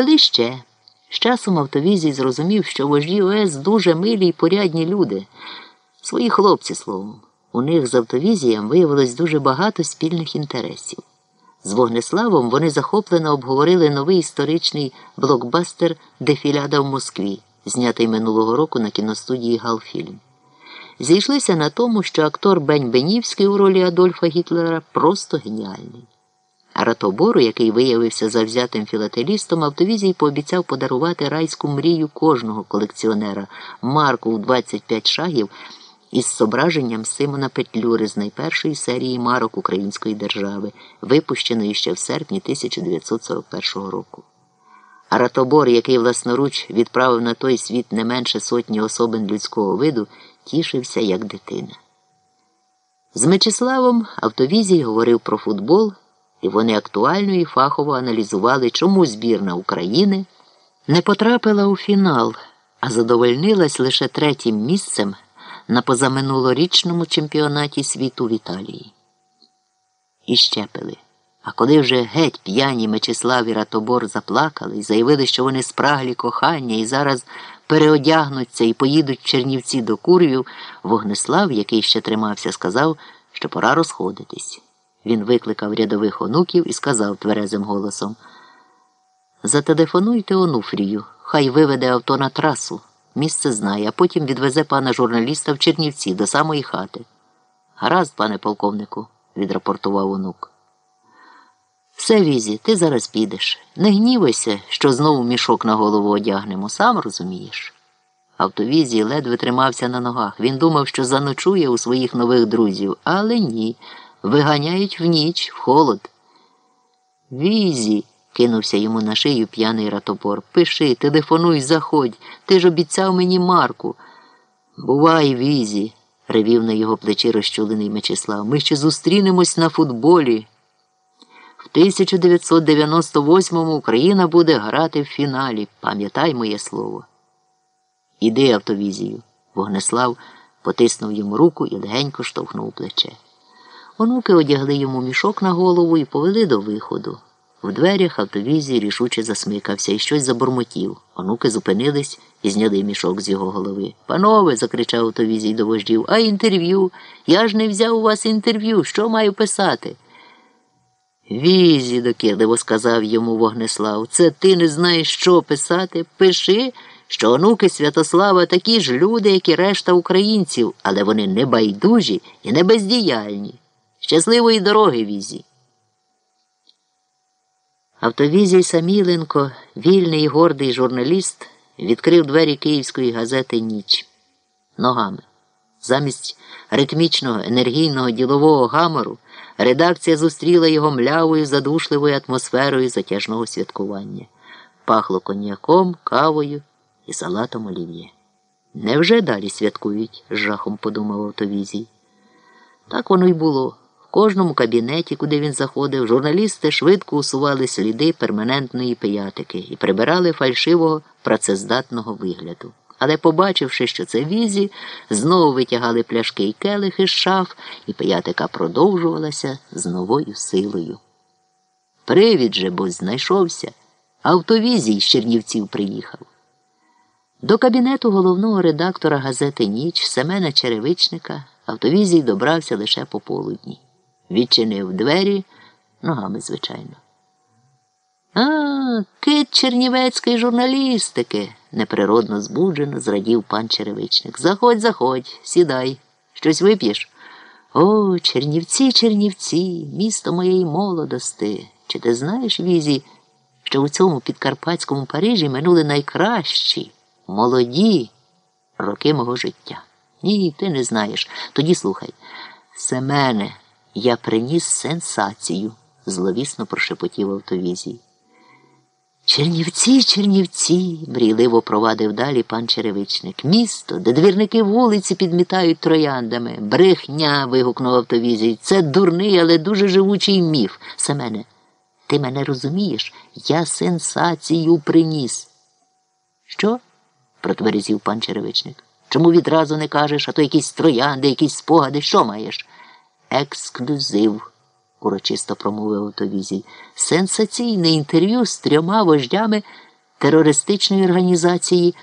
Пили ще. З часом автовізій зрозумів, що вожді ОС дуже милі й порядні люди. Свої хлопці, словом. У них з автовізієм виявилось дуже багато спільних інтересів. З Вогнеславом вони захоплено обговорили новий історичний блокбастер Дефіляда в Москві, знятий минулого року на кіностудії Галфільм. Зійшлися на тому, що актор Бень Бенівський у ролі Адольфа Гітлера просто геніальний. Ратобору, який виявився завзятим філателістом, автовізій пообіцяв подарувати райську мрію кожного колекціонера марку в 25 шагів із зображенням Симона Петлюри з найпершої серії марок Української держави, випущеної ще в серпні 1941 року. Ратобор, який власноруч відправив на той світ не менше сотні особин людського виду, тішився як дитина. З Мечиславом автовізій говорив про футбол, і вони актуально і фахово аналізували, чому збірна України не потрапила у фінал, а задовольнилась лише третім місцем на позаминулорічному чемпіонаті світу в Італії. І щепили. А коли вже геть п'яні Мечислав і Ратобор заплакали і заявили, що вони спраглі кохання і зараз переодягнуться і поїдуть в Чернівці до курвів, Вогнеслав, який ще тримався, сказав, що пора розходитись. Він викликав рядових онуків і сказав тверезим голосом Зателефонуйте онуфрію, хай виведе авто на трасу. Місце знає, а потім відвезе пана журналіста в Чернівці до самої хати. Гаразд, пане полковнику, відрапортував онук. Все, візі, ти зараз підеш. Не гнівайся, що знову мішок на голову одягнемо, сам розумієш. Автовізій ледве тримався на ногах. Він думав, що заночує у своїх нових друзів, але ні. Виганяють в ніч, в холод. Візі, кинувся йому на шию п'яний ратопор. Пиши, телефонуй, заходь. Ти ж обіцяв мені Марку. Бувай, візі, ревів на його плечі розчулений Мечислав. Ми ще зустрінемось на футболі. В 1998-му Україна буде грати в фіналі. Пам'ятай моє слово. Іди автовізію. Вогнеслав потиснув йому руку і легенько штовхнув плече. Онуки одягли йому мішок на голову і повели до виходу. В дверях автовізій рішуче засмикався і щось забормотів. Онуки зупинились і зняли мішок з його голови. Панове, закричав автовізій до вождів, а інтерв'ю? Я ж не взяв у вас інтерв'ю. Що маю писати? Візі, докірливо сказав йому Вогнеслав, це ти не знаєш, що писати? Пиши, що онуки Святослава такі ж люди, як і решта українців, але вони не байдужі і не бездіяльні. Щасливої дороги, візі. Автовізій Саміленко, вільний і гордий журналіст, відкрив двері київської газети Ніч ногами. Замість ритмічного енергійного ділового гамору редакція зустріла його млявою задушливою атмосферою затяжного святкування. Пахло коньяком, кавою і салатом олів'є. Невже далі святкують? з жахом подумав автовізій. Так воно й було. Кожному кабінеті, куди він заходив, журналісти швидко усували сліди перманентної пиятики і прибирали фальшивого працездатного вигляду. Але, побачивши, що це візі, знову витягали пляшки й келихи з шаф, і пиятика продовжувалася з новою силою. Привід же, бо знайшовся, автовізій з Чернівців приїхав. До кабінету головного редактора газети Ніч Семена Черевичника автовізій добрався лише пополудні. Відчинив двері ногами, звичайно. А, кит чернівецької журналістики, неприродно збуджено зрадів пан Черевичник. Заходь, заходь, сідай. Щось вип'єш? О, Чернівці, Чернівці, місто моєї молодости. Чи ти знаєш, Візі, що у цьому підкарпатському Парижі минули найкращі, молоді роки мого життя? Ні, ти не знаєш. Тоді слухай. Семене, я приніс сенсацію, зловісно прошепотів автовізій. Чернівці, Чернівці, мрійливо провадив далі пан Черевичник. Місто, де двірники вулиці підмітають трояндами. Брехня. вигукнув автовізій. Це дурний, але дуже живучий міф. Семене, ти мене розумієш? Я сенсацію приніс. Що? протверезів пан Черевичник. Чому відразу не кажеш, а то якісь троянди, якісь спогади, що маєш? Ексклюзив урочисто промовив автовізій. Сенсаційне інтерв'ю з трьома вождями терористичної організації